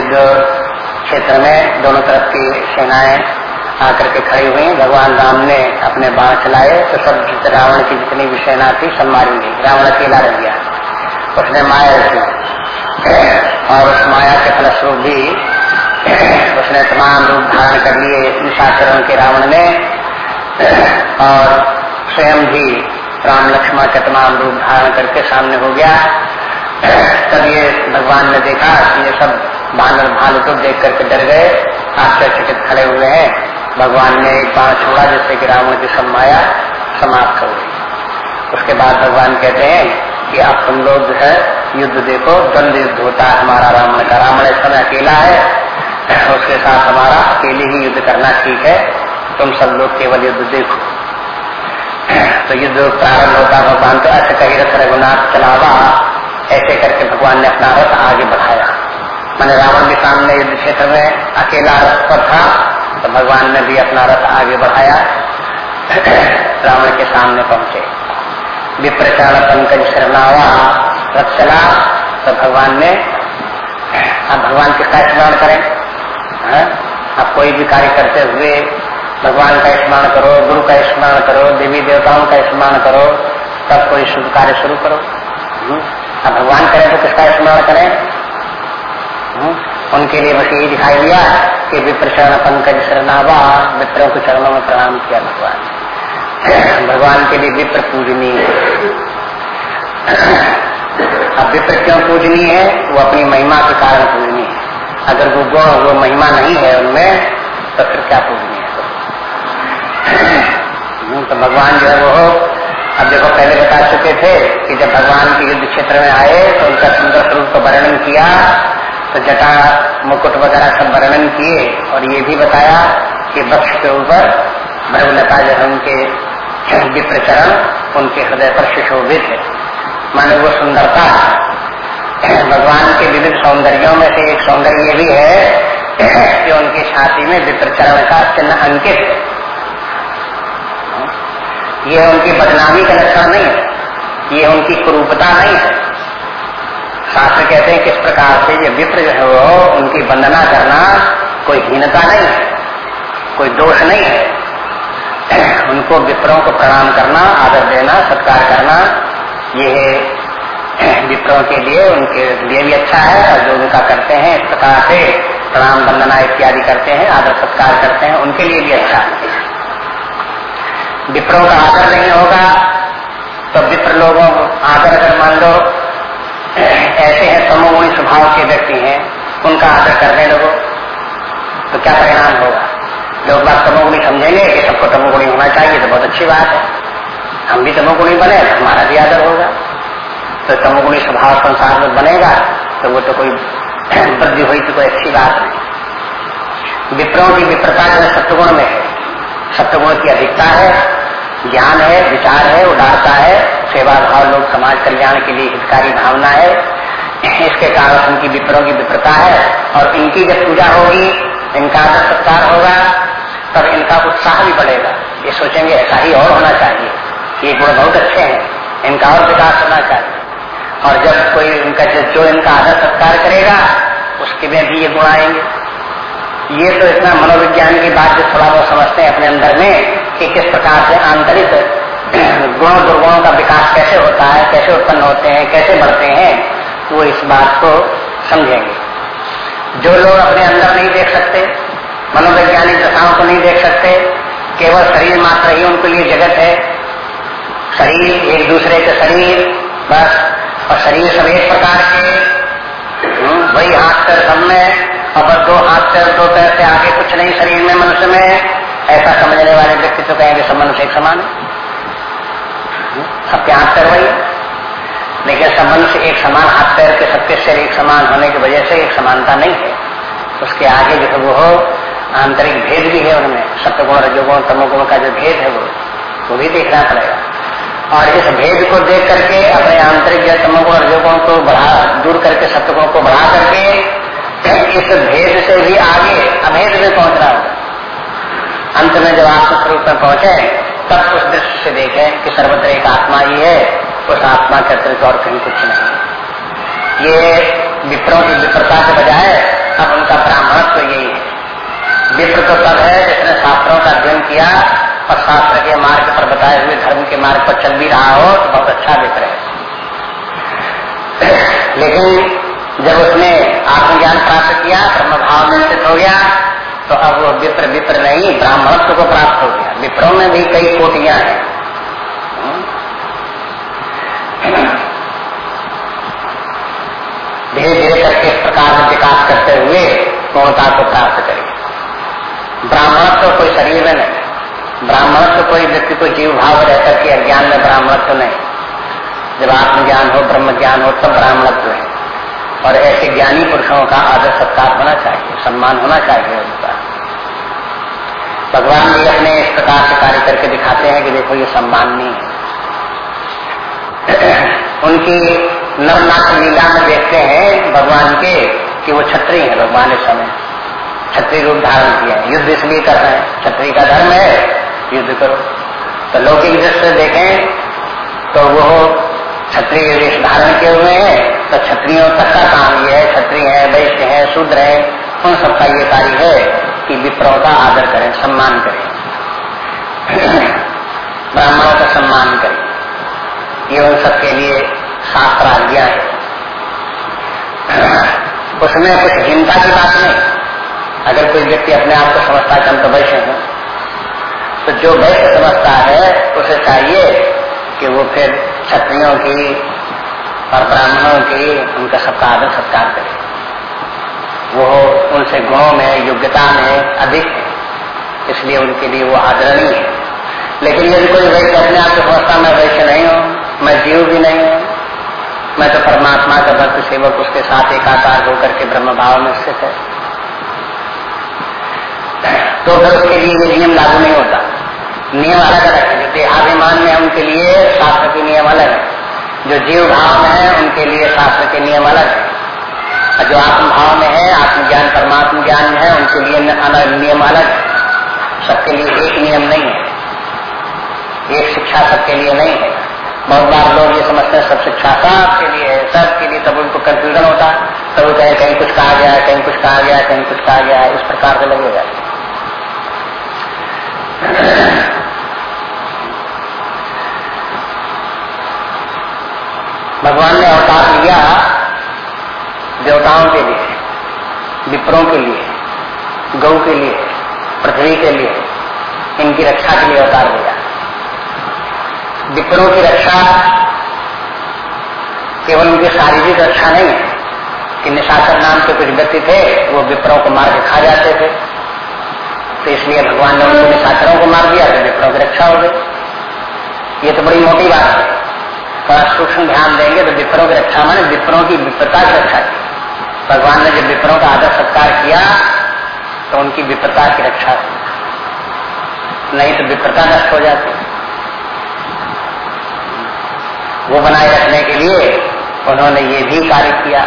युद्ध क्षेत्र में दोनों तरफ़ की सेनाएँ आकर के खड़ी हुई भगवान राम ने अपने बाण चलाए तो सब रावण की जितनी भी सेना थी, सब मारी गई। रावण अकेला रह गया। उसने माया रखी। और उस माया के फलस्वरूप भी उसने तमाम रूप धारण कर लिए निशाचरण के रावण ने। और स्वयं भी राम लक्ष्मण के तमाम रूप धारण करके सामने हो गया। तब ये भगवान ने देखा कि ये सब बानर भालू को देख करके डर गए, आश्चर्यचकित खड़े हुए हैं। भगवान ने एक बाण छोड़ा जिससे कि रावण की सब माया समाप्त हो गई। उसके बाद भगवान कहते हैं कि अब तुम लोग जो है, युद्ध देखो द्वंद युद्ध होता है, हमारा रावण का। रावण इस समय अकेला है, उसके साथ हमारा अकेले ही युद्ध करना ठीक है। तुम सब लोग केवल युद्ध देखो। तो युद्ध प्रारंभ होता, भगवान तो अस कही रथ रघुनाथ चलावा ऐसे करके भगवान ने अपना रथ आगे बढ़ाया। मैंने रावण के सामने युद्ध क्षेत्र में अकेला रथ पर था तो भगवान ने भी अपना रथ आगे बढ़ाया। रावण के सामने पहुँचे। विप्रचरण पंकज शरणावा रथ चला तो भगवान ने अब भगवान किसका स्मरण करें। हाँ? अब कोई भी कार्य करते हुए भगवान का स्मरण करो, गुरु का स्मरण करो, देवी देवताओं का स्मरण करो, तब कोई शुभ कार्य शुरू करो। हम्म? अब भगवान करें तो किसका स्मरण करें? हम्म? उनके लिए बस यही दिखाई दिया कि विप्रचरण पंकज शरणावा मित्रों के चरणों में प्रणाम किया भगवान। भगवान के लिए विप्र पूजनीय अब विप्र क्यों पूजनीय है? वो अपनी महिमा के कारण पूजनीय है। अगर वो गुण वो महिमा नहीं है उनमें तो फिर क्या पूजनीय है? हम्म, तो भगवान जो है वो अब देखो, पहले बता चुके थे कि जब भगवान के युद्ध क्षेत्र में आए तो उनका सुंदर स्वरूप का वर्णन किया तो जटा, मुकुट वगैरह सब वर्णन किए, और ये भी बताया कि वृक्ष के ऊपर भ्रवलता जो उनके विप्रचरण उनके हृदय पर सुशोभित है। माने वो सुंदरता भगवान के विविध सौंदर्यों में से एक सौंदर्य भी है कि उनकी छाती में विप्रचरण का चिन्ह अंकित है। ये उनकी बदनामी का लक्षण नहीं है। ये उनकी कुरूपता नहीं है। शास्त्र कहते हैं किस प्रकार से ये विप्र जो है वो उनकी वंदना करना कोई हीनता नहीं है, कोई दोष नहीं है। उनको विप्रों को प्रणाम करना, आदर देना, सत्कार करना ये विप्रों के लिए उनके लिए भी अच्छा है और जो उनका करते हैं, इस प्रकार से प्रणाम, वंदना इत्यादि करते हैं, आदर सत्कार करते हैं, उनके लिए भी अच्छा है। विप्रों का आदर नहीं होगा तो विप्र लोगों आदर अगर मान लो, ऐसे हैं तमोगुणी स्वभाव के व्यक्ति हैं, उनका आदर करने लगो तो क्या परिणाम होगा? लोग बात तमोगुणी समझेंगे कि सबको तमोगुणी होना चाहिए तो बहुत अच्छी बात है। हम भी तमोगुणी बने तो हमारा भी आदर होगा। तो तमोगुणी स्वभाव संसार में बनेगा तो वो तो कोई वृद्धि हुई तो कोई अच्छी बात नहीं। विप्रों की विप्रता जो है सत्वगुण में है सत्वगुण की अधिकता है, ज्ञान है, विचार है, उदारता है सेवा भाव लोग समाज कल्याण के लिए हितकारी भावना है। इसके कारण उनकी विप्रों की विप्रता है और इनकी जब पूजा होगी, इनका आदर सत्कार होगा, तब इनका उत्साह भी बढ़ेगा। ये सोचेंगे, ऐसा ही और होना चाहिए। ये गुण बहुत अच्छे हैं, इनका और विकास होना चाहिए। और जब कोई इनका जो इनका आदर सत्कार करेगा, उसके में भी ये गुण आएँगे। ये तो इतना मनोविज्ञान की बात जो थोड़ा बहुत समझते हैं अपने अंदर में कि किस प्रकार से आंतरिक गुण दुर्गुणों का विकास कैसे होता है, कैसे उत्पन्न होते हैं, कैसे बढ़ते हैं, वो इस बात को समझेंगे। जो लोग अपने अंदर नहीं देख सकते, मनोवैज्ञानिक दशाओं को नहीं देख सकते, केवल शरीर मात्र ही उनके लिए जगत है। शरीर, एक दूसरे के शरीर, बस, और शरीर सब एक प्रकार के वही हाथ कर सब में, और दो हाथ पैर दो पैर से आगे कुछ नहीं, शरीर में, मनुष्य में। ऐसा समझने वाले व्यक्ति तो कहेंगे, सब मनुष्य एक समान सबके हाथ पैर वही लेकिन सब मनुष्य एक समान हाथ पैर के, सबके सिर एक समान होने की वजह से एक समानता नहीं है। उसके आगे जो है वो आंतरिक भेद भी है उनमें। सत्यगुण रजोगुण, तमोगुण का जो भेद है वो वो भी देखना पड़ेगा। और इस भेद को देख करके अपने आंतरिक जो तमोगुण रजोगुण को बढ़ा, दूर करके सत्यगुण को बढ़ा करके इस भेद से भी आगे, अभेद में पहुँचना होगा। अंत में जब आप स्वरूप में पहुँचे, तब उस दृष्टि से देखें कि सर्वत्र एक आत्मा ही है, उस आत्मा के अतिरिक्त और कहीं कुछ नहीं। ये विप्रों की विप्रता के बजाय अब उनका ब्राह्मणत्व यही है। विप्र तो तब है जिसने शास्त्रों का अध्ययन किया और शास्त्र के मार्ग पर बताए हुए धर्म के मार्ग पर चल भी रहा हो तो बहुत अच्छा मित्र है। लेकिन जब उसने आत्मज्ञान प्राप्त किया ब्रह्म भाव में स्थित हो गया तो अब वो विप्र विप्र नहीं, ब्राह्मणत्व को प्राप्त हो गया। विप्रों में भी कई कोटियाँ हैं। धीरे धीरे करके इस प्रकार से विकास करते हुए पूर्णता को प्राप्त करें। ब्राह्मणत्व कोई शरीर में नहीं। ब्राह्मणत्व तो कोई व्यक्ति को जीव भाव रह करके अज्ञान में ब्राह्मणत्व नहीं। जब आत्मज्ञान हो ब्रह्म ज्ञान हो, तब ब्राह्मणत्व है। और ऐसे ज्ञानी पुरुषों का आदर सत्कार होना चाहिए, सम्मान होना चाहिए उनका। भगवान भी अपने इस प्रकार से कार्य करके दिखाते हैं कि देखो ये सम्माननीय है। उनकी नवनाथ लीला में देखते हैं भगवान के कि वो छत्री है, भगवान इस समय। छत्री रूप धारण किया है। युद्ध इसलिए कर रहे हैं। छत्री का धर्म है। युद्ध करो तो लौकिक दृष्टि से देखें तो वो छत्री वेश धारण किए हुए हैं तो छत्रियों तक का काम ये है? छत्री है, वैश्य है, शूद्र है, उन सबका ये कार्य है कि विप्रों का आदर करें, सम्मान करें। ब्राह्मणों का सम्मान करें। ये उन सबके लिए शास्त्र आज्ञा है। उसमें कुछ हिंसा की बात नहीं। अगर कोई व्यक्ति अपने आप को समझता है हम तो वैश्य हूँ तो जो वैश्य समझता है, उसे चाहिए कि वो फिर क्षत्रियों की और ब्राह्मणों की उनका सबका आदर सत्कार करे। वो उनसे गुणों में, योग्यता में अधिक है, इसलिए उनके लिए वो आदरणीय है। लेकिन यदि कोई वैश्य अपने आप को समझता, मैं वैश्य नहीं हूँ, मैं जीव भी नहीं हूँ, मैं तो परमात्मा का भक्त सेवक, उसके साथ एकाकार होकर के ब्रह्म भाव में स्थित है। तो फिर उसके लिए ये नियम लागू नहीं होता। नियम अलग अलग है। जो देहाभिमान में उनके लिए शास्त्र के नियम अलग है। जो जीव भाव में है, उनके लिए शास्त्र के नियम अलग है। और जो आत्म भाव में है, आत्मज्ञान परमात्म ज्ञान में है, उनके लिए अलग नियम अलग सबके लिए एक नियम नहीं है। एक शिक्षा सबके लिए नहीं है। बहुत बार लोग ये समझते हैं, सब शिक्षा सबके लिए है। सबके लिए तब उनको कंफ्यूजन होता तब वो कहें, कहीं कुछ कहा गया है, कहीं कुछ कहा गया है, कहीं कुछ कहा गया है। इस प्रकार से लगेगा भगवान ने अवतार लिया देवताओं के लिए, विप्रों के लिए, गौ के लिए, पृथ्वी के लिए, इनकी रक्षा के लिए अवतार लिया। विप्रों की रक्षा केवल उनकी शारीरिक रक्षा नहीं है कि निशाचर नाम के कुछ व्यक्ति थे, वो विप्रों को मार के खा जाते थे। तो इसलिए भगवान ने उनको निशाचरों को मार दिया तो विप्रों की रक्षा हो गई। ये तो बड़ी मोटी बात है। थोड़ा सूक्ष्म ध्यान देंगे तो विप्रों की रक्षा, माने विप्रों की विप्रता की रक्षा की। भगवान ने जब विप्रों का आदर सत्कार किया तो उनकी विप्रता की रक्षा नहीं तो विप्रता नष्ट हो जाती। वो बनाए रखने के लिए उन्होंने ये भी कार्य किया।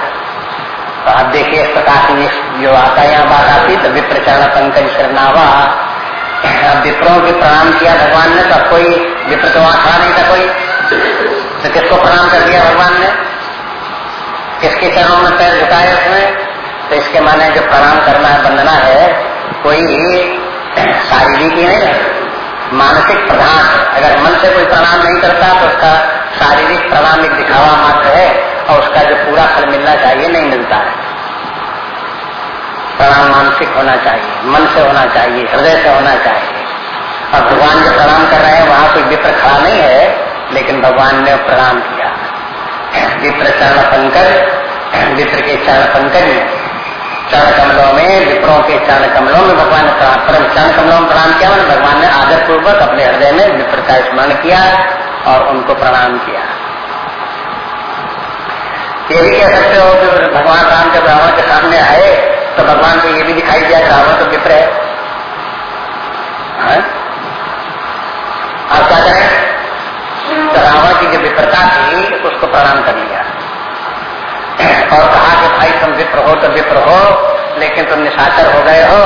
तो अब देखिए, इस प्रकार की जो आता यहाँ बात आती तो विप्र चरण पंकज शरणावा विप्रों के प्रणाम किया भगवान ने तो कोई विप्र तो खड़ा नहीं था कोई। तो किसको प्रणाम कर दिया भगवान ने? किसके चरणों में पैर झुकाए उसने? तो इसके माने जो प्रणाम करना है वंदना है, कोई शारीरिक ही नहीं है मानसिक प्रधान अगर मन से कोई प्रणाम नहीं करता तो उसका शारीरिक प्रणाम एक दिखावा मात्र है और उसका जो पूरा फल मिलना चाहिए, नहीं मिलता है। प्रणाम मानसिक होना चाहिए, मन से होना चाहिए, हृदय से होना चाहिए। और भगवान जो प्रणाम कर रहे हैं, वहाँ कोई विप्र खड़ा नहीं है। लेकिन भगवान ने प्रणाम किया। विप्र चरण पंकज, विप्र के चरण पंकज चरण कमलों में, विप्रों के चरण कमलों में भगवान ने प्रणाम चरण कमलों में प्रणाम किया मैंने भगवान ने आदर पूर्वक अपने हृदय में विप्र का स्मरण किया और उनको प्रणाम किया। ये भी कह सकते हो कि भगवान राम जब रावण के सामने आए तो भगवान को ये भी दिखाई दिया रावण तो विप्र है। हाँ? आप क्या करें तो रावण की जो विप्रता थी उसको प्रणाम कर लिया। और कहा कि भाई, तुम विप्र हो तो विप्र हो, लेकिन तुम निशाचर हो गए हो,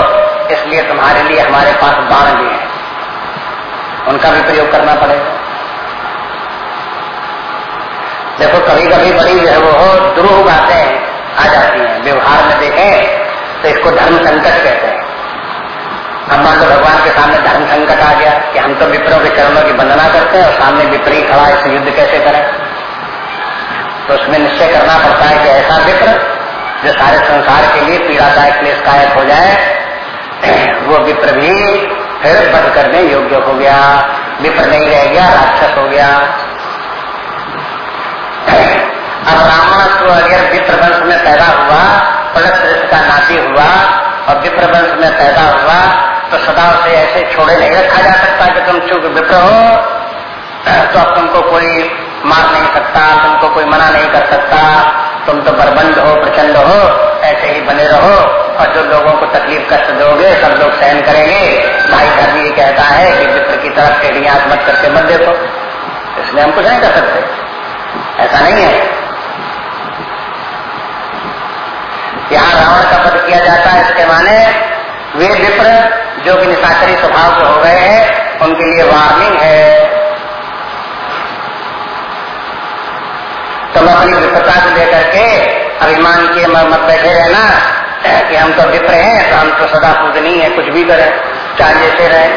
इसलिए तुम्हारे लिए हमारे पास बाण भी है। उनका भी प्रयोग करना पड़ेगा। देखो कभी कभी बड़ी जो है वो द्रोह बातें आ जाती हैं। व्यवहार में देखें तो इसको धर्म संकट कहते हैं। हम मान लो भगवान के सामने धर्म संकट आ गया कि हम तो विप्रों के चरणों की वंदना करते हैं और सामने विपरी खड़ा इस युद्ध कैसे करें? तो उसमें निश्चय करना पड़ता है कि ऐसा विप्र, जो सारे संसार के लिए पीड़ादायक क्लेशदायक हो जाए, वो विप्र भी फिर बध करने योग्य हो गया। विप्र नहीं रह गया, राक्षस हो गया। अब रावण तो अगर विप्र वंश में पैदा हुआ प्लस का नाती हुआ और विप्र वंश में पैदा हुआ। तो सदा उसे ऐसे छोड़े नहीं रखा जा सकता कि तुम चूक विप्र हो। तो अब तुमको कोई मार नहीं सकता, तुमको कोई मना नहीं कर सकता। तुम तो बरबंद हो, प्रचंड हो, ऐसे ही बने रहो। और जो लोगों को तकलीफ़ कष्ट दोगे, सब लोग सहन करेंगे। भाई धर्म ये कहता है कि विप्र की तरफ़ टेढ़ियाँ मत करके मत देखो। इसलिए हम कुछ नहीं कर सकते। ऐसा नहीं है। यहाँ रावण का पद किया जाता है, इसके माने वे विप्र जो कि निशाचरी स्वभाव के हो गए हैं, उनके लिए वार्निंग है। तुम अपनी विफलता को लेकर के अभिमान के मत बैठे रहना, कि हम तो विप्र हैं तो हम तो सदा पूजनीय है, कुछ भी करें, चाहे जैसे रहे।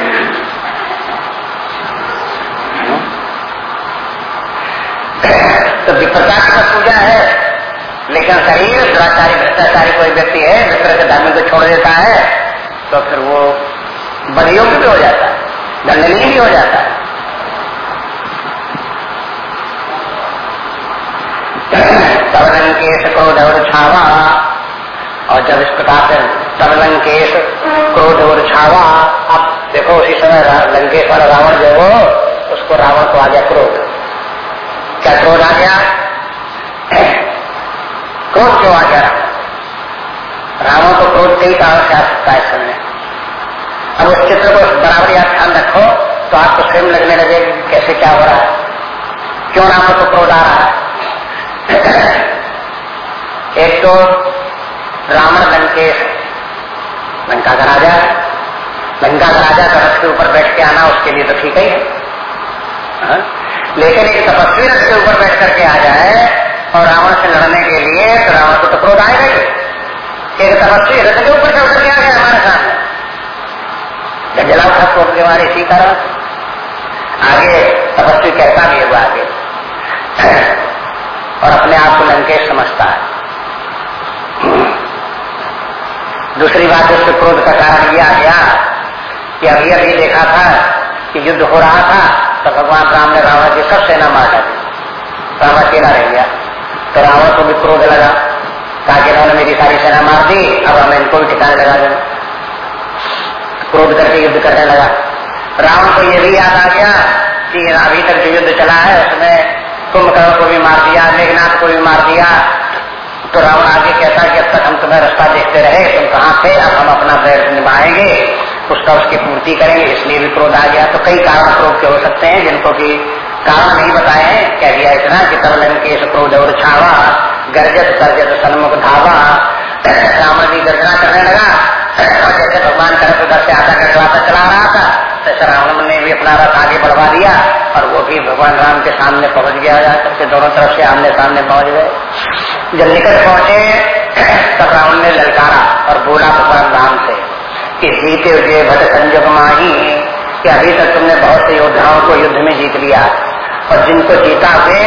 तो विप्रता की तो पूजा है, लेकिन शरीर, दुराचारी, भ्रष्टाचारी कोई व्यक्ति है, विप्र के धर्म को छोड़ देता है तो फिर वो बलियोग्य भी हो जाता है, दंडनीय भी हो जाता है। क्रोध और छावा, और जब इस प्रकार से तब लंकेश क्रोध और छावा, अब देखो उसी समय लंकेश वाला रावण जो हो, उसको रावण को आ गया क्रोध। क्या क्रोध आ गया? क्रोध क्यों आ गया? रावण को क्रोध कई कारण से आ सकता है इस समय। अब उस चित्र को बराबर आप ध्यान रखो तो आपको स्वयं लगने लगे कैसे क्या हो रहा है। क्यों रावण को क्रोध आ रहा है। एक तो रावण लंकेश लंका का राजा लंका का राजा का रथ के ऊपर बैठ के आना उसके लिए तो ठीक ही है हा? लेकिन एक तपस्वी रथ के ऊपर बैठ करके आ जाए और रावण से लड़ने के लिए तो रावण को तो क्रोध आएगा ही। एक तपस्वी रथ के ऊपर चढ़ करके आ गया हमारे सामने। उठा क्रोध के मारे इसी कारण आगे तपस्वी कहता भी हुआ आगे। और अपने आप को लंकेश समझता है। दूसरी बात उसके क्रोध का कारण यह आ गया कि अभी अभी देखा था कि युद्ध हो रहा था तो भगवान राम ने रावण की सब सेना मार डाली। रावण अकेला रह गया। तो रावण को भी क्रोध लगा। कहा कि मेरी सारी सेना मार दी, अब हमें इनको भी ठिकाने लगा देना। क्रोध करके युद्ध करने लगा। रावण को यह भी याद आ गया कि अभी तक जो युद्ध चला है, उसमें कुंभकर्ण को भी मार दिया मेघनाथ को भी मार दिया। तो रावण आगे कहता कि अब तक हम तुम्हें रास्ता देखते रहे, तुम कहाँ थे? अब हम अपना वैर निभाएँगे, उसका उसकी पूर्ति करेंगे, इसलिए भी क्रोध आ गया। तो कई कारण क्रोध के हो सकते हैं, जिनको की कारण नहीं बताए हैं। कह दिया इतना कि तब लंकेश क्रोध और छावा, गर्जत सर्जत सन्मुख धावा। रावण भी गर्जना करने लगा। और जैसे भगवान कर उधर से आता करवाता चला रहा था तैसे रावण ने भी अपना रथ आगे बढ़वा दिया, और वो भी भगवान राम के सामने पहुँच गया जाकर के दोनों तरफ़ से आमने सामने पहुँच गए। जब निकट पहुँचे, तब रावण ने ललकारा और बोला भगवान राम से, कि जीते हुए भट संजोग माही, कि अभी तक तुमने बहुत से योद्धाओं को युद्ध में जीत लिया, और जिनको जीता हुए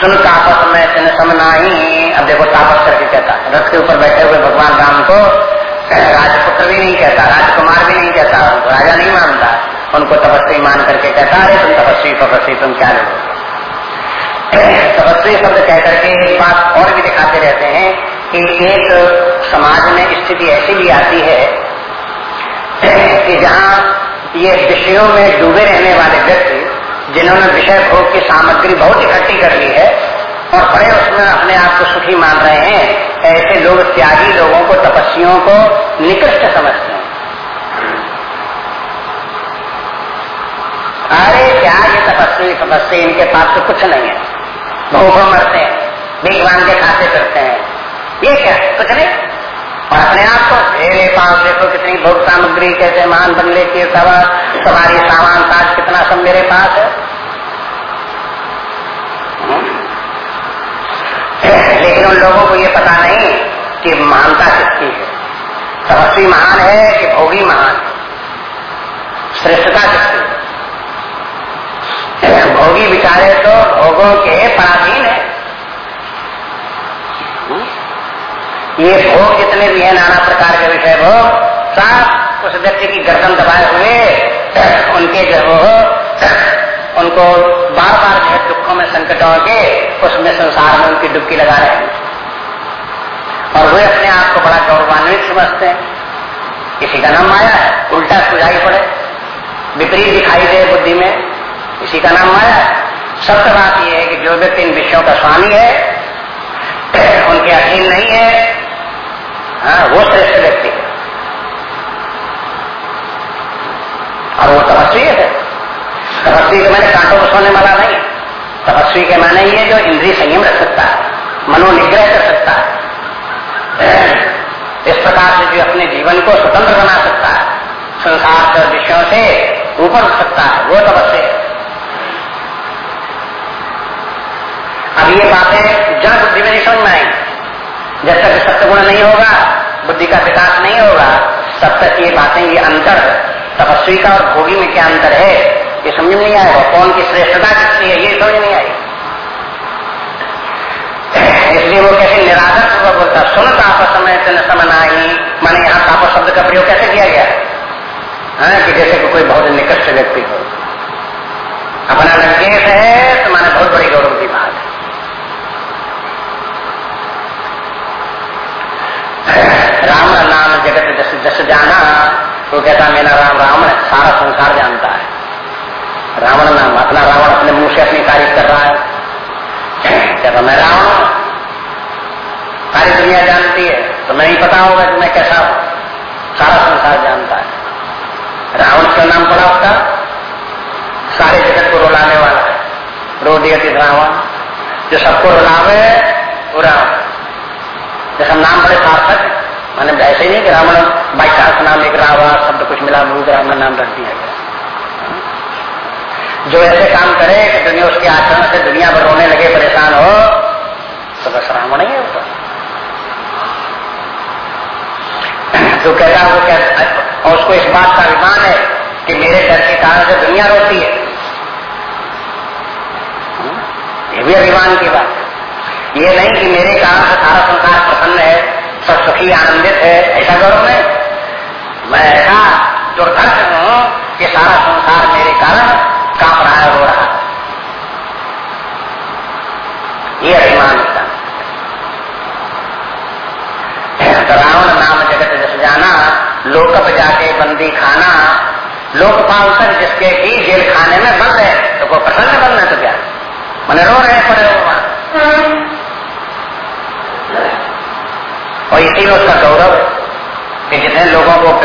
सुन तापस में समनाही अब देखो, तापस करके कहता, रथ के ऊपर बैठे हुए भगवान राम को राजपुत्र भी नहीं कहता, राजकुमार भी नहीं कहता उनको राजा नहीं मानता। उनको तपस्वी मान करके कहता, अरे तुम तपस्वी तपस्वी, तुम क्या लोगे तपस्वी शब्द कह करके एक बात और भी दिखाते रहते हैं कि एक समाज में स्थिति ऐसी भी आती है कि जहाँ ये विषयों में डूबे रहने वाले व्यक्ति, जिन्होंने विषय भोग की सामग्री बहुत इकट्ठी कर ली है और बड़े उसमें अपने आप को सुखी मान रहे हैं, ऐसे लोग त्यागी लोगों को, तपस्वियों को निकृष्ट समझते हैं। अरे ये तपस्वी समझते इनके पास तो कुछ नहीं है। भूखों मरते हैं भीख के खाते करते हैं। ये क्या? कुछ नहीं। और अपने आप को मेरे पास देखो कितनी भोग सामग्री, कैसे मान बंगले की सब सवारी सामान काज कितना सब मेरे पास है? लेकिन उन लोगों को ये पता नहीं कि महानता किसकी है। तपस्वी महान है कि भोगी महान श्रेष्ठता किसकी भोगी बिचारे तो भोगों के पराधीन है। ये भोग जितने भी है, नाना प्रकार के विषय भोग, सब उस व्यक्ति की गर्दन दबाए हुए, उनके जो उनको बार बार जो है दुखों में संकटों के उसमें संसार में उनकी डुबकी लगा रहे हैं। और वे अपने आप को बड़ा गौरवान्वित समझते हैं। किसी का नाम माया है, उल्टा सुझाई पड़े। विपरीत दिखाई दे बुद्धि में इसी का नाम माया है। सत्य बात यह है कि जो व्यक्ति इन विषयों का स्वामी है, उनके अधीन नहीं है। हाँ वो श्रेष्ठ व्यक्ति है। और वो तपस्वी तपस्वी के मैंने कांटों को सोने वाला नहीं। तपस्वी के माने ये जो इंद्रिय संयम रख सकता है, मनोनिग्रह कर सकता है। इस प्रकार से जो अपने जीवन को स्वतंत्र बना सकता है, संसार के विषयों से ऊपर उठ सकता है, वो तपस्वी है। अब ये बातें जन बुद्धि में नहीं समझ में आएँगी। जब तक सत्य नहीं होगा, बुद्धि का विकास नहीं होगा, तब तक ये बातें, ये अंतर तपस्वी का और भोगी में क्या अंतर है? ये समझ नहीं आएगा कौन की श्रेष्ठता किसकी है, ये समझ नहीं आएगी इसलिए वो कैसे निराधर पूर्वक बोलता, सुन ताप समय न समनाई माने यहाँ ताप शब्द का प्रयोग कैसे किया गया है? कि जैसे कि कोई बहुत निकष्ट व्यक्ति हो। अपना निर्देश है तो माने बहुत बड़ी गौरव की बात है। राम नाम जगत जस जस जाना। वो कहता, मेरा राम रावण सारा संसार जानता है। रावण नाम, अपना रावण अपने मुँह से अपनी तारीफ़ कर रहा है। कहता मैं रावण सारी दुनिया जानती है तो नहीं पता होगा कि मैं कैसा हूँ। सारा संसार जानता है। रावण का नाम पड़ा उसका, सारे जगत को रुलाने वाला है। रो दिया रावण। जो सबको रुलावे, वो रावण। जैसा नाम बड़े सार्थक मैंने ऐसे ही नहीं कि रावण बाई चांस नाम एक रावा शब्द कुछ मिला मुझ रावण नाम रख दिया गया। जो ऐसे काम करे कि दुनिया उसके आचरण से दुनिया भर रोने लगे, परेशान हो तो बस रावण ही है ऊपर तो। कहता वो कहता और उसको इस बात का अभिमान है कि मेरे डर के कारण से दुनिया रोती है। ये भी अभिमान की बात है। ये नहीं कि मेरे कारण से सारा संसार प्रसन्न है, सब सुखी, आनंदित है, ऐसा गौरव नहीं मैं ऐसा दुर्धर्ष हूँ कि सारा संसार मेरे कारण काँप रहा है रहा। है ये अभिमान तो रावण नाम जगत जस जाना लोकप जाके बंदी खाना लोकपाल तक जिसके की जेल खाने में बंद है तो को प्रसन्न बनना तो क्या? मैंने रो रहे पड़े हो और इसी में उसका गौरव कि जितने लोगों को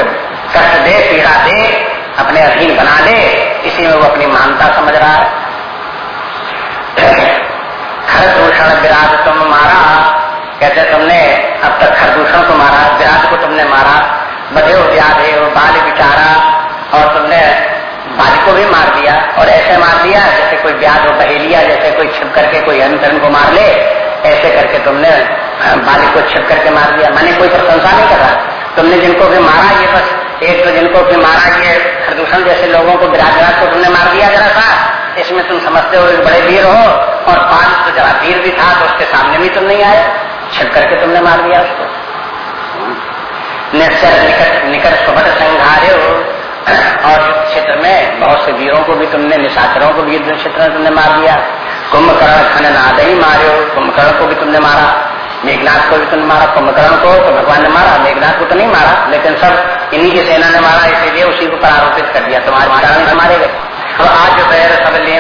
कष्ट दे, पीड़ा दे, अपने अधीन बना दे इसी में वो अपनी मानता समझ रहा है? खरदूषण विराट तुम मारा। कहते तुमने, अब तक खरदूषण को मारा विराट को तुमने मारा। बधे हो व्याधे बाल बिचारा और तुमने बाल को भी मार दिया। और ऐसे मार दिया, जैसे कोई ब्याज हो बहेलिया जैसे कोई छिप करके कोई अंतरण को मार ले, ऐसे करके तुमने बालिक को छिप करके मार दिया। मैंने कोई प्रशंसा नहीं करा तुमने जिनको भी मारा, ये बस एक तो जिनको भी मारा, ये जैसे लोगों को विराट को तुमने मार दिया जरा सा, इसमें तुम समझते हो एक बड़े वीर हो, और पाँच तो जरा वीर भी था तो उसके सामने भी तुम नहीं आए। छिप करके तुमने मार दिया उसको। निश्चर निकट निकट सुभट संघारे हो, और क्षेत्र में बहुत से वीरों को भी तुमने, निशाचरों को भी क्षेत्र में तुमने मार दिया। कुंभकर्ण खन नाद ही मारे हो, कुंभकर्ण को भी तुमने मारा। मेघनाथ को भी तुमने मारा कुंभकर्ण को तो भगवान ने मारा मेघनाथ को तो नहीं मारा लेकिन सब इन्हीं की सेना ने मारा इसीलिए उसी को प्रारोपित कर दिया तुम्हारे कारण हमारे गए। और आज बैर सब ले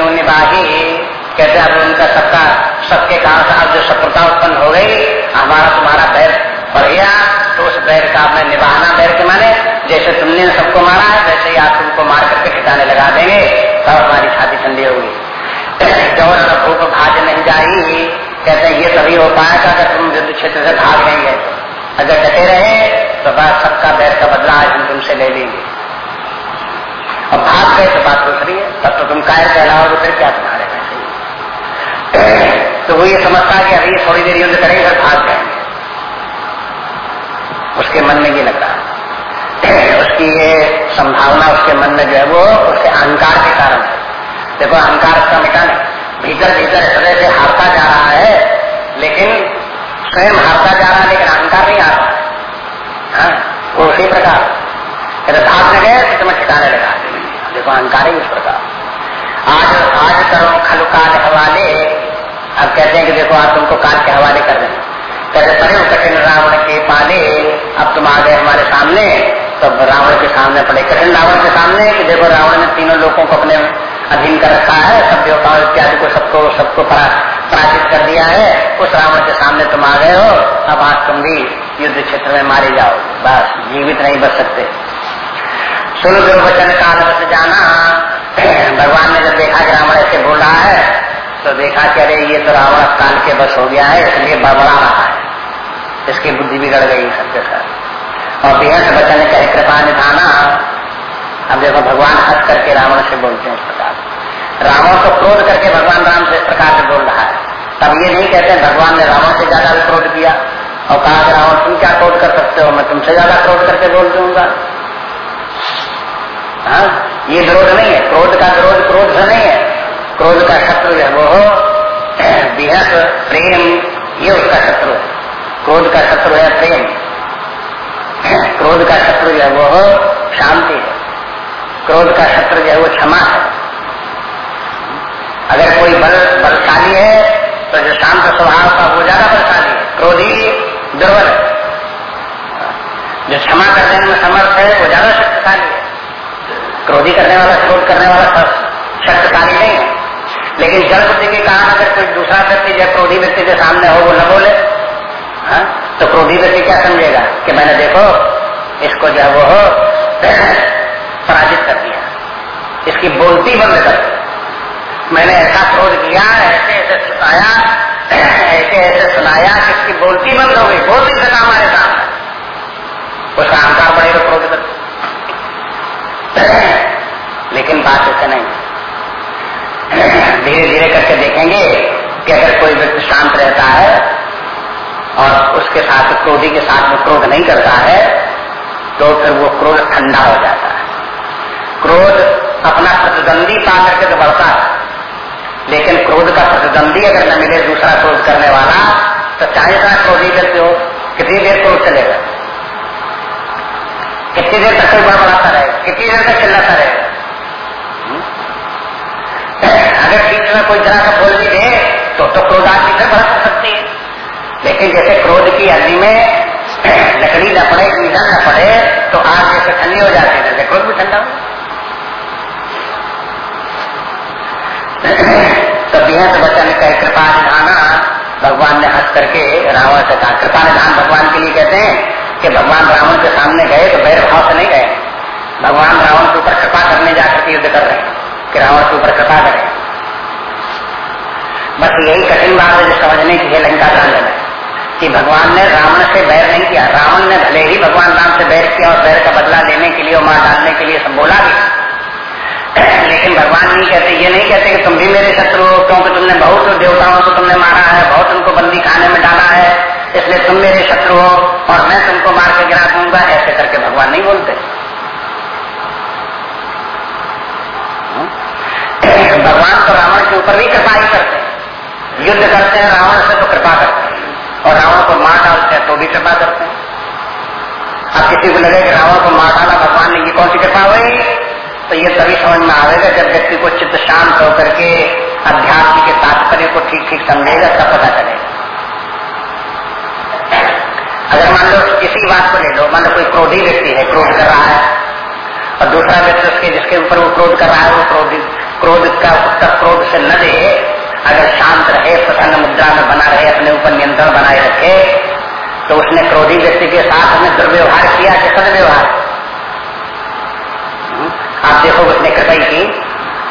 कहते अब उनका सबका सबके कारण से अब जो शत्रुता उत्पन्न हो गई हमारा तुम्हारा बैर बढ़ गया तो उस बैर का मैं निभाना बैर के माने जैसे तुमने सबको मारा है वैसे ही आज तुमको मार करके ठिकाने लगा देंगे तब हमारी छाती ठंडी होगी जौर भूख भाज नहीं जाएगी कहते हैं, ये तभी हो पाएगा अगर तुम युद्ध क्षेत्र से भाग लेंगे अगर डटे रहे तो बस सबका बैर का बदला आज हम तुमसे ले लेंगे। और भाग गए तो बात दूसरी है। तब तो तुम कायर कहलाओगे, फिर क्या तुम्हारे में तो वो ये समझता कि अभी थोड़ी देर युद्ध करेंगे, फिर भाग जाएँगे। उसके मन में ये लग रहा है। उसकी ये संभावना उसके मन में जो है, वो उसके अहंकार के कारण है। देखो, अहंकार उसका मिटा नहीं। भीतर भीतर हृदय से हारता जा रहा है, लेकिन स्वयं हारता जा रहा है, लेकिन अहंकार नहीं आ रहा है? वो उसी प्रकार। भाग में गए तो ठिकाने लगा देखो, अहंकार ही उस प्रकार। आज आज करो खलु काल हवाले। अब कहते हैं कि देखो आप तुमको काल के हवाले कर हैं कहते पड़े कठिन रावण के पाले। अब तुम आ गए हमारे सामने। तो रावण के सामने पड़े। कठिन रावण के सामने कि देखो, रावण ने तीनों लोगों को अपने अधीन कर रखा है सब देवताओं इत्यादि को सबको सबको पराजित कर दिया है। उस रावण के सामने तुम आ गए हो, अब आज तुम भी युद्ध क्षेत्र में मारे जाओ। बस, जीवित नहीं बच सकते। सुन दुर्वचन काल बस जाना, भगवान ने जब देखा कि रावण ऐसे बोल रहा है तो देखा कि अरे, ये तो रावण काल के बस हो गया है, इसलिए बड़बड़ा रहा है। इसकी बुद्धि बिगड़ गई सबके साथ। और बेहद बचन कहे कृपा निधाना, अब देखो भगवान हंस करके रावण से बोलते हैं इस प्रकार। रावण को क्रोध करके भगवान राम से इस प्रकार से बोल रहा है। तब ये नहीं कहते भगवान ने रावण से ज़्यादा क्रोध किया। और कहा कि रावण, तुम क्या क्रोध कर सकते हो? मैं तुमसे ज़्यादा क्रोध करके बोल दूँगा। हाँ ये विरोध नहीं है। क्रोध का विरोध क्रोध से नहीं है। क्रोध का शत्रु है वो हो बेहद प्रेम, ये उसका शत्रु है। क्रोध का शत्रु है प्रेम। क्रोध का शत्रु जो है वो शांति है। क्रोध का शत्रु जो है वो क्षमा है। अगर कोई बल बलशाली है तो जो शांत स्वभाव का वो ज़्यादा बलशाली है। क्रोधी, दुर्बल है। जो क्षमा करने में समर्थ है, वो ज़्यादा शक्तिशाली है। क्रोधी करने वाला, क्रोध करने वाला शक्तिशाली नहीं है। लेकिन जल बुद्धि के कारण अगर कोई दूसरा व्यक्ति, जब क्रोधी व्यक्ति के सामने हो, वो न बोले, हा? तो क्रोधी व्यक्ति क्या समझेगा कि मैंने देखो, इसको जो वो हो पराजित कर दिया। इसकी बोलती बंद कर दी। मैंने ऐसा क्रोध किया, ऐसे ऐसे सुनाया, ऐसे ऐसे सुनाया कि इसकी बोलती बंद हो गई बोल नहीं सका हमारे सामने। उसका अहंकार बढ़ेगा क्रोध कर लेकिन बात ऐसे नहीं। धीरे धीरे करके देखेंगे कि अगर कोई व्यक्ति शांत रहता है और उसके साथ क्रोधी के साथ में क्रोध नहीं करता है तो फिर वो क्रोध ठंडा हो जाता है। क्रोध अपना प्रतिद्वंदी पा करके तो बढ़ता है। लेकिन क्रोध का प्रतिद्वंदी अगर न मिले दूसरा क्रोध करने वाला तो चाहे इतना क्रोधी व्यक्ति हो, कितनी देर क्रोध चलेगा? कितनी देर तक कोई बड़बड़ाता रहेगा कितनी देर तक चिल्लाता रहेगा अगर बीच में कोई जरा सा बोल भी दे तो तो क्रोध आदमी से बढ़ सकती है। लेकिन जैसे क्रोध की अग्नि में लकड़ी न पड़े, ईंधन न पड़े तो आग जैसे ठंडी हो जाती है। जैसे क्रोध भी ठंडा हो। तो बेहद वचन कह कृपा निधाना भगवान ने हंस करके रावण से कहा कृपा निधान भगवान के लिए कहते हैं कि भगवान रावण के सामने गए तो बैर भाव से नहीं गए। भगवान रावण के ऊपर कृपा करने जाकर युद्ध कर रहे हैं कि रावण के ऊपर कृपा करें। बस यही कठिन बात है जो समझने की है लंका कांड में कि भगवान ने रावण से बैर नहीं किया। रावण ने भले ही भगवान राम से बैर किया और बैर का बदला लेने के लिए और मार डालने के लिए सब बोला भी। लेकिन भगवान नहीं कहते, ये नहीं कहते कि तुम भी मेरे शत्रु हो, क्योंकि तुमने बहुत देवताओं को तुमने मारा है, बहुत उनको बंदी खाने में डाला है, इसलिए तुम मेरे शत्रु हो और मैं तुमको मार के गिरा दूँगा, ऐसे करके भगवान नहीं बोलते। भगवान तो रावण के ऊपर भी कृपा ही करते युद्ध करते हैं, रावण से तो कृपा करते हैं। और रावण को मार डालते हैं तो भी कृपा करते हैं। अब किसी को लगे कि रावण को मार डाला, भगवान ने, ये कौन सी कृपा हुई? तो ये तभी समझ में आएगा जब व्यक्ति को चित्त शांत होकर के अध्यात्म के तात्पर्य को ठीक ठीक समझेगा, तब पता चलेगा। अगर मान लो किसी बात को ले लो, मान लो कोई क्रोधी व्यक्ति है, क्रोध कर रहा है, और दूसरा व्यक्ति उसके, जिसके ऊपर वो क्रोध कर रहा है, वो क्रोध क्रोध का उत्तर क्रोध से न दे अगर शांत रहे, प्रसन्न मुद्रा में बना रहे, अपने ऊपर नियंत्रण बनाए रखे तो उसने क्रोधी व्यक्ति के साथ में दुर्व्यवहार किया कि सदव्यवहार? आप देखो उसने कृपई की।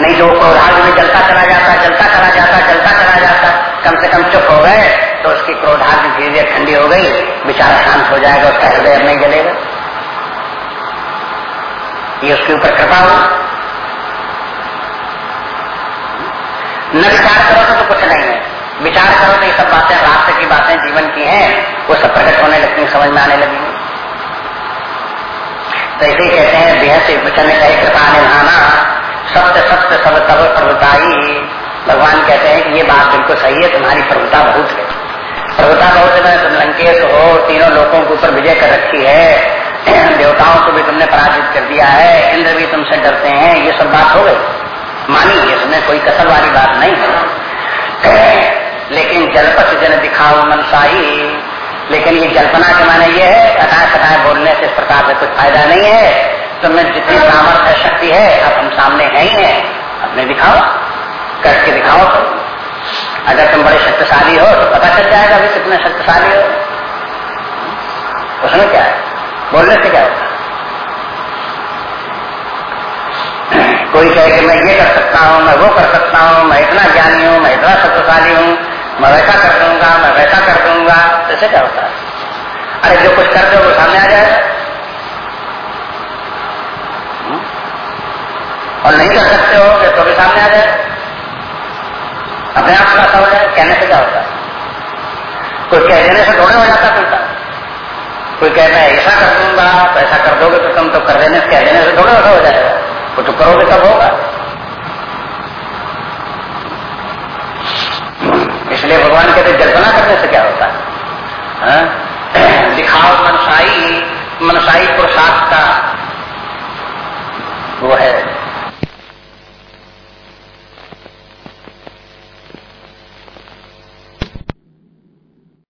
नहीं तो वो क्रोधाग में जलता चला जाता जलता चला जाता जलता चला जाता। कम से कम चुप हो गए तो उसकी क्रोधाग धीरे धीरे ठंडी हो गई। विचार शांत हो जाएगा उसका हृदय नहीं जलेगा। ये उसके ऊपर कृपा हो न विचार करो तो, तो कुछ नहीं है। विचार करो तो ये सब बातें रास्ते की बातें जीवन की हैं वो सब प्रकट होने लगती समझ में आने लगी तो ही कहते हैं बेहद से वचन कहे कृपा निधाना सत्य सत्य सब, तब प्रभुताई। भगवान कहते हैं ये बात बिल्कुल सही है, तुम्हारी प्रभुता बहुत है। प्रभुता बहुत है तुम लंकेश हो, तीनों लोगों के ऊपर विजय कर रखी है। देवताओं को भी तुमने पराजित कर दिया है, इंद्र भी तुमसे डरते हैं, ये सब बात हो गई। मानी इसमें कोई कसर वाली बात नहीं है। लेकिन जलपथ जन दिखाओ मनसाही लेकिन ये कल्पना के माने ये है कटाए कटाए बोलने से इस प्रकार से कुछ फ़ायदा नहीं है। तुम्हें जितनी सामर्थ्य शक्ति है, अब हम सामने है ही है। अपने दिखाओ, करके दिखाओ तो अगर तुम बड़े शक्तिशाली हो तो पता चल जाएगा अभी कितने शक्तिशाली हो। उसमें क्या है? बोलने से क्या होता कोई कहे कि मैं ये कर सकता हूँ, मैं वो कर सकता हूँ, मैं इतना ज्ञानी हूँ, मैं इतना शक्तिशाली हूँ। मैं वैसा कर दूँगा, मैं वैसा कर दूँगा, ऐसे क्या होता है? अरे जो कुछ करते हो वो सामने आ जाएगा हम्म? और नहीं कर सकते हो तो भी सामने आ जाए। अपने आप खुलासा हो जाए, कहने से क्या होता है? कोई कह देने से थोड़े हो जाता कोई कोई कह, मैं ऐसा कर दूँगा तो ऐसा कर दोगे तो तुम तो कर देने, कह देने से थोड़ा हो जाएगा। वो तो करोगे तब होगा। इसलिए भगवान कहते जल्पना करने से क्या होता है? हाँ? दिखाओ मनसाई मनसाई पुरुषार्थ का वो है।